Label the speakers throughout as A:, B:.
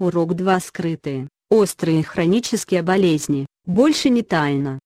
A: Урок 2 скрытые, острые хронические болезни, больше не тайна.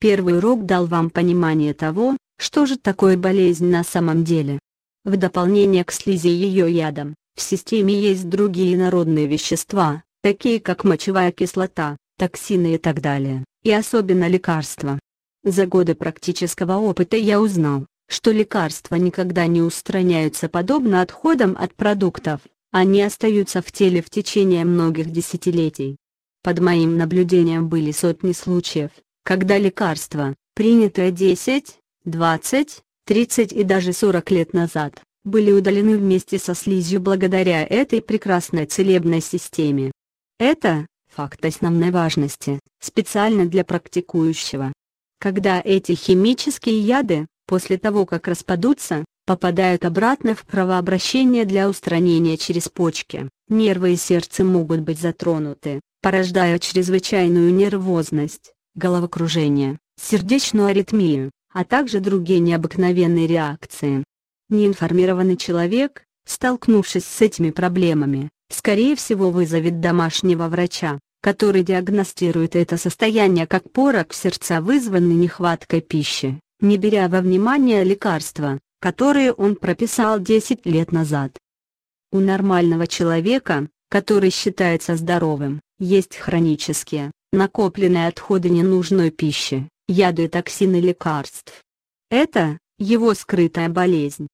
A: Первый урок дал вам понимание того, что же такое болезнь на самом деле. В дополнение к слизи и ее ядам, в системе есть другие народные вещества, такие как мочевая кислота, токсины и так далее, и особенно лекарства. За годы практического опыта я узнал, что лекарства никогда не устраняются подобно отходам от продуктов, они остаются в теле в течение многих десятилетий. Под моим наблюдением были сотни случаев, когда лекарства, принятые 10, 20, 30 и даже 40 лет назад, были удалены вместе со слизью благодаря этой прекрасной целебной системе. Это – факт основной важности, специально для практикующего. Когда эти химические яды, после того как распадутся, попадают обратно в кровообращение для устранения через почки, нервы и сердце могут быть затронуты, порождая чрезвычайную нервозность, головокружение, сердечную аритмию, а также другие необыкновенные реакции. Неинформированный человек, столкнувшись с этими проблемами, скорее всего вызовет домашнего врача, который диагностирует это состояние как порок сердца вызванный нехваткой пищи, не беря во внимание лекарства, которые он прописал 10 лет назад. У нормального человека, который считается здоровым, есть хронические, накопленные отходы ненужной пищи, яды и токсины лекарств. Это – его скрытая болезнь.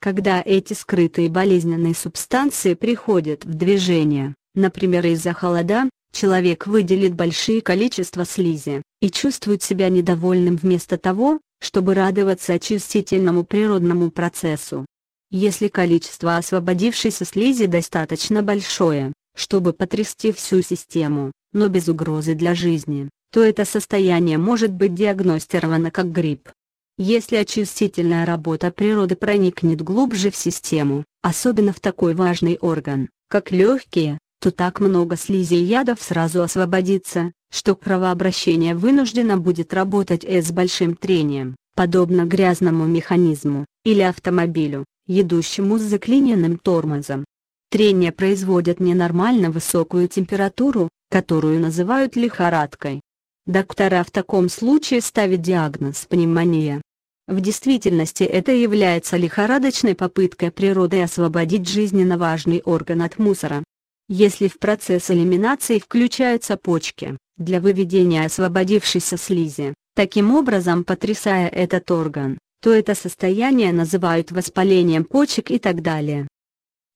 A: Когда эти скрытые болезненные субстанции приходят в движение, например из-за холода, человек выделит большие количества слизи, и чувствует себя недовольным вместо того, чтобы радоваться очистительному природному процессу. Если количество освободившейся слизи достаточно большое, чтобы потрясти всю систему, но без угрозы для жизни, то это состояние может быть диагностировано как грипп. Если очистительная работа природы проникнет глубже в систему, особенно в такой важный орган, как легкие, то так много слизи и ядов сразу освободится, что кровообращение вынуждено будет работать с большим трением, подобно грязному механизму, или автомобилю, едущему с заклиненным тормозом. Трение производит ненормально высокую температуру, которую называют лихорадкой. Доктора в таком случае ставят диагноз пневмония. В действительности это является лихорадочной попыткой природы освободить жизненно важный орган от мусора. Если в процесс элиминации включаются почки, для выведения освободившейся слизи, таким образом потрясая этот орган, то это состояние называют воспалением почек и так далее.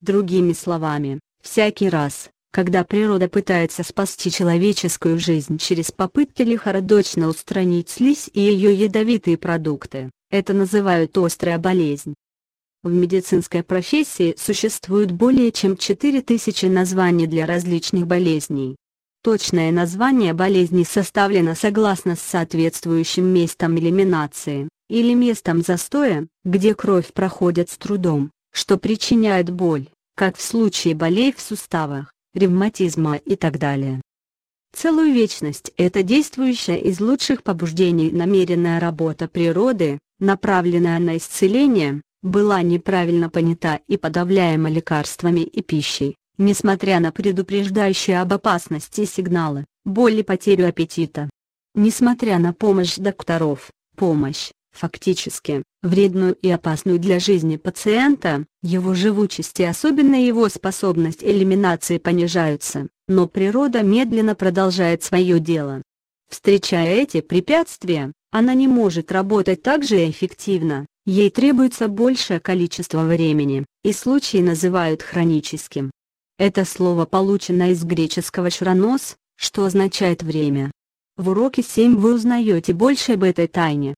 A: Другими словами, всякий раз, когда природа пытается спасти человеческую жизнь через попытки лихорадочно устранить слизь и ее ядовитые продукты, это называют острая болезнь. В медицинской профессии существует более чем 4000 названий для различных болезней. Точное название болезни составлено согласно с соответствующим местом элиминации, или местом застоя, где кровь проходит с трудом, что причиняет боль, как в случае болей в суставах, ревматизма и так далее. Целую вечность это действующая из лучших побуждений намеренная работа природы, направленная на исцеление, была неправильно понята и подавляема лекарствами и пищей, несмотря на предупреждающие об опасности сигналы, боль и потерю аппетита. Несмотря на помощь докторов, помощь, фактически, вредную и опасную для жизни пациента, его живучесть и особенно его способность элиминации понижаются, но природа медленно продолжает свое дело. Встречая эти препятствия, она не может работать так же эффективно, ей требуется большее количество времени, и случаи называют хроническим. Это слово получено из греческого «шранос», что означает «время». В уроке 7 вы узнаете больше об этой тайне.